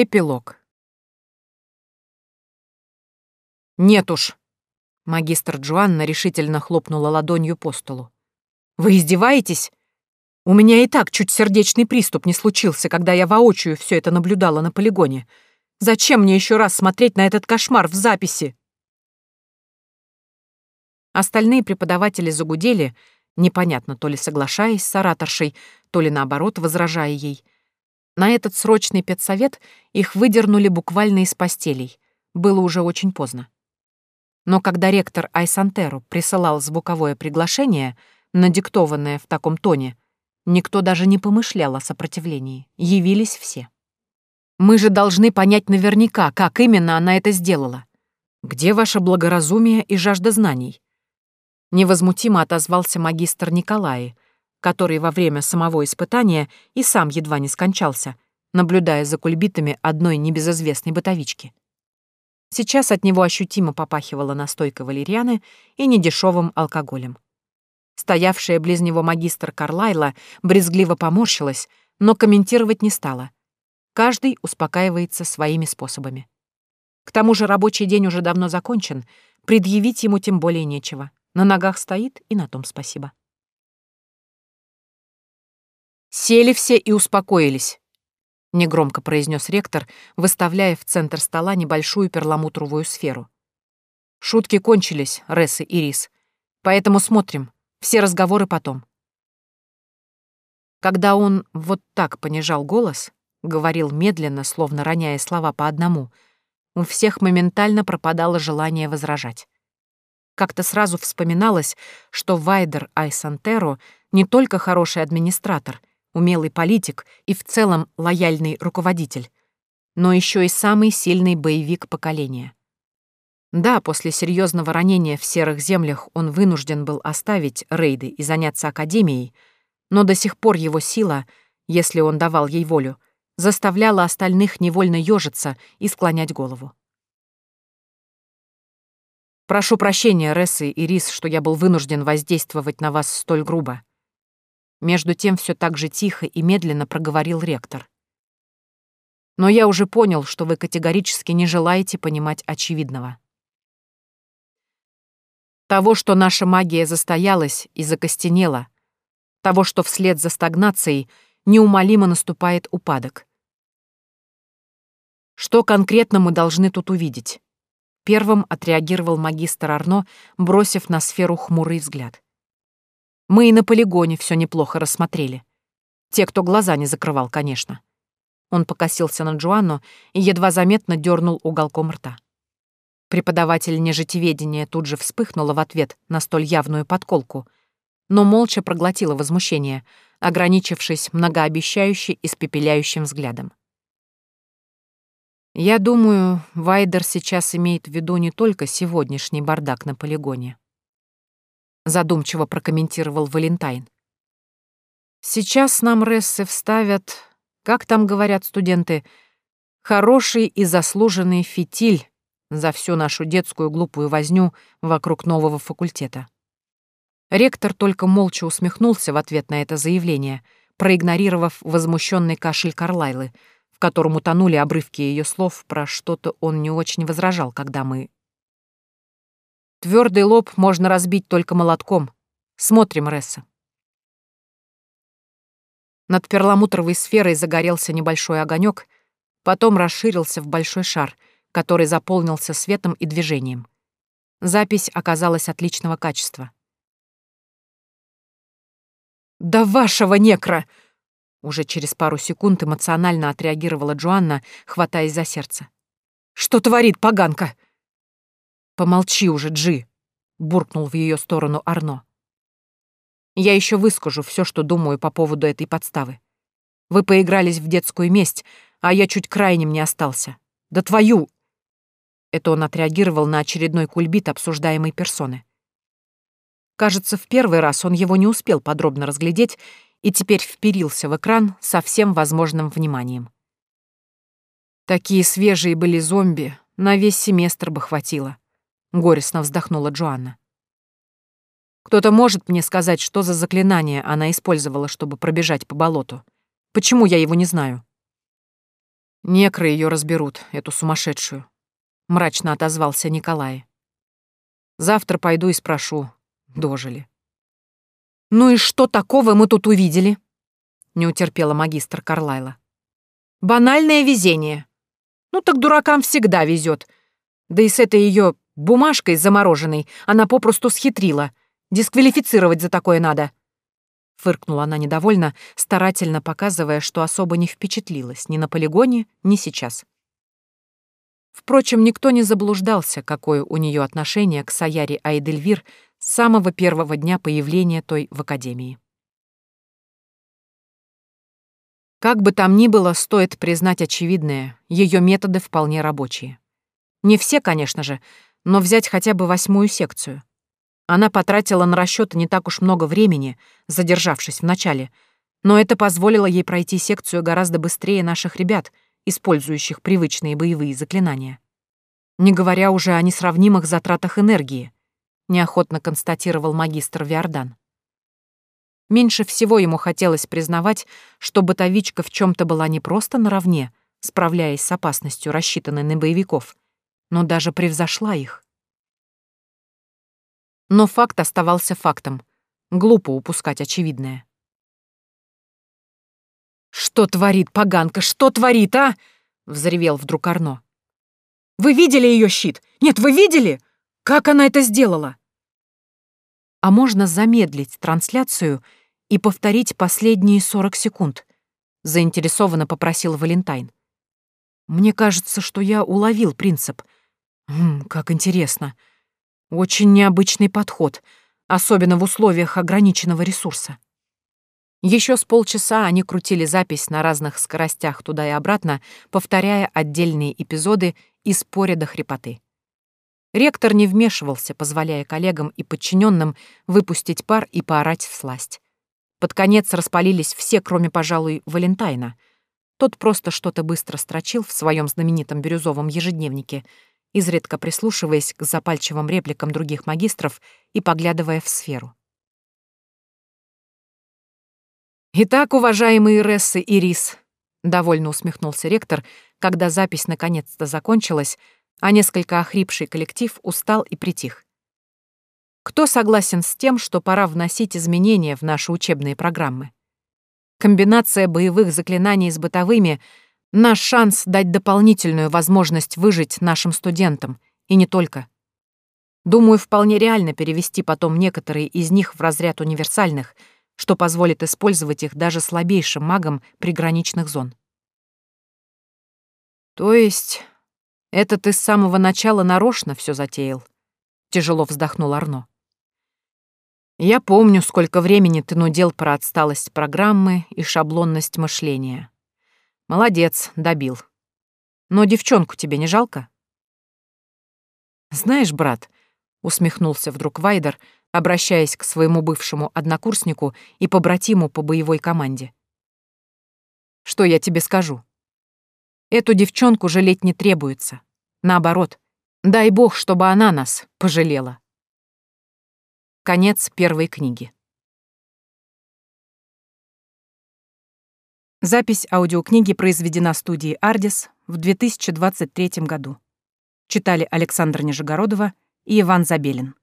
Эпилог. «Нет уж!» — магистр Джоанна решительно хлопнула ладонью по столу. «Вы издеваетесь? У меня и так чуть сердечный приступ не случился, когда я воочию все это наблюдала на полигоне. Зачем мне еще раз смотреть на этот кошмар в записи?» Остальные преподаватели загудели, непонятно, то ли соглашаясь с ораторшей, то ли наоборот возражая ей. На этот срочный педсовет их выдернули буквально из постелей. Было уже очень поздно. Но когда ректор Айсантеру присылал звуковое приглашение, надиктованное в таком тоне, никто даже не помышлял о сопротивлении. Явились все. Мы же должны понять наверняка, как именно она это сделала. Где ваше благоразумие и жажда знаний? Невозмутимо отозвался магистр Николай, который во время самого испытания и сам едва не скончался, наблюдая за кульбитами одной небезызвестной бытовички. Сейчас от него ощутимо попахивало настойкой валерьяны и недешевым алкоголем. Стоявшая близ него магистр Карлайла брезгливо поморщилась, но комментировать не стала. Каждый успокаивается своими способами. К тому же рабочий день уже давно закончен, предъявить ему тем более нечего. На ногах стоит, и на том спасибо. «Сели все и успокоились», — негромко произнес ректор, выставляя в центр стола небольшую перламутровую сферу. «Шутки кончились, Ресс и Рис, поэтому смотрим, все разговоры потом». Когда он вот так понижал голос, говорил медленно, словно роняя слова по одному, у всех моментально пропадало желание возражать. Как-то сразу вспоминалось, что Вайдер Айсантеро не только хороший администратор, умелый политик и в целом лояльный руководитель, но еще и самый сильный боевик поколения. Да, после серьезного ранения в серых землях он вынужден был оставить рейды и заняться академией, но до сих пор его сила, если он давал ей волю, заставляла остальных невольно ежиться и склонять голову. Прошу прощения, Рессы и Рис, что я был вынужден воздействовать на вас столь грубо. Между тем все так же тихо и медленно проговорил ректор. Но я уже понял, что вы категорически не желаете понимать очевидного. Того, что наша магия застоялась и закостенела, того, что вслед за стагнацией неумолимо наступает упадок. Что конкретно мы должны тут увидеть? Первым отреагировал магистр Арно, бросив на сферу хмурый взгляд. Мы и на полигоне все неплохо рассмотрели. Те, кто глаза не закрывал, конечно. Он покосился на Джоанну и едва заметно дернул уголком рта. Преподаватель нежитеведения тут же вспыхнула в ответ на столь явную подколку, но молча проглотила возмущение, ограничившись многообещающе испепеляющим взглядом. Я думаю, Вайдер сейчас имеет в виду не только сегодняшний бардак на полигоне. Задумчиво прокомментировал Валентайн. Сейчас нам Рессы вставят, как там говорят студенты, хороший и заслуженный фитиль за всю нашу детскую глупую возню вокруг нового факультета. Ректор только молча усмехнулся в ответ на это заявление, проигнорировав возмущенный кашель Карлайлы — в котором утонули обрывки ее слов, про что-то он не очень возражал, когда мы... Твердый лоб можно разбить только молотком. Смотрим, Ресса. Над перламутровой сферой загорелся небольшой огонек, потом расширился в большой шар, который заполнился светом и движением. Запись оказалась отличного качества. «Да вашего некра!» Уже через пару секунд эмоционально отреагировала Джоанна, хватаясь за сердце. «Что творит поганка?» «Помолчи уже, Джи», — буркнул в ее сторону Арно. «Я еще выскажу все, что думаю по поводу этой подставы. Вы поигрались в детскую месть, а я чуть крайним не остался. Да твою!» Это он отреагировал на очередной кульбит обсуждаемой персоны. Кажется, в первый раз он его не успел подробно разглядеть и теперь вперился в экран со всем возможным вниманием. Такие свежие были зомби, на весь семестр бы хватило. Горестно вздохнула Джоанна. Кто-то может мне сказать, что за заклинание она использовала, чтобы пробежать по болоту? Почему я его не знаю? Некры ее разберут, эту сумасшедшую, мрачно отозвался Николай. Завтра пойду и спрошу, дожили. Ну и что такого мы тут увидели? Не утерпела магистр Карлайла. Банальное везение. Ну так дуракам всегда везет. Да и с этой ее бумажкой замороженной она попросту схитрила. Дисквалифицировать за такое надо. Фыркнула она недовольно, старательно показывая, что особо не впечатлилась ни на полигоне, ни сейчас. Впрочем, никто не заблуждался, какое у нее отношение к Саяре Айдельвир с самого первого дня появления той в Академии. Как бы там ни было, стоит признать очевидное, ее методы вполне рабочие. Не все, конечно же, но взять хотя бы восьмую секцию. Она потратила на расчеты не так уж много времени, задержавшись в начале, но это позволило ей пройти секцию гораздо быстрее наших ребят, использующих привычные боевые заклинания. Не говоря уже о несравнимых затратах энергии, неохотно констатировал магистр Виордан. Меньше всего ему хотелось признавать, что бытовичка в чем то была не просто наравне, справляясь с опасностью, рассчитанной на боевиков, но даже превзошла их. Но факт оставался фактом. Глупо упускать очевидное. «Что творит поганка? Что творит, а?» — взревел вдруг Арно. «Вы видели ее щит? Нет, вы видели? Как она это сделала?» «А можно замедлить трансляцию и повторить последние 40 секунд?» — заинтересованно попросил Валентайн. «Мне кажется, что я уловил принцип. М -м, как интересно. Очень необычный подход, особенно в условиях ограниченного ресурса. Еще с полчаса они крутили запись на разных скоростях туда и обратно, повторяя отдельные эпизоды и споря до хрипоты. Ректор не вмешивался, позволяя коллегам и подчиненным выпустить пар и поорать в сласть. Под конец распалились все, кроме, пожалуй, Валентайна. Тот просто что-то быстро строчил в своем знаменитом бирюзовом ежедневнике — изредка прислушиваясь к запальчивым репликам других магистров и поглядывая в сферу. «Итак, уважаемые Рессы и Рис», — довольно усмехнулся ректор, когда запись наконец-то закончилась, а несколько охрипший коллектив устал и притих. Кто согласен с тем, что пора вносить изменения в наши учебные программы? Комбинация боевых заклинаний с бытовыми — Наш шанс дать дополнительную возможность выжить нашим студентам, и не только. Думаю, вполне реально перевести потом некоторые из них в разряд универсальных, что позволит использовать их даже слабейшим магам приграничных зон. То есть, это ты с самого начала нарочно все затеял? Тяжело вздохнул Арно. Я помню, сколько времени ты нудел про отсталость программы и шаблонность мышления. Молодец, добил. Но девчонку тебе не жалко? Знаешь, брат, усмехнулся вдруг Вайдер, обращаясь к своему бывшему однокурснику и побратиму по боевой команде. Что я тебе скажу? Эту девчонку жалеть не требуется. Наоборот, дай бог, чтобы она нас пожалела. Конец первой книги. Запись аудиокниги произведена студией «Ардис» в 2023 году. Читали Александра Нижегородова и Иван Забелин.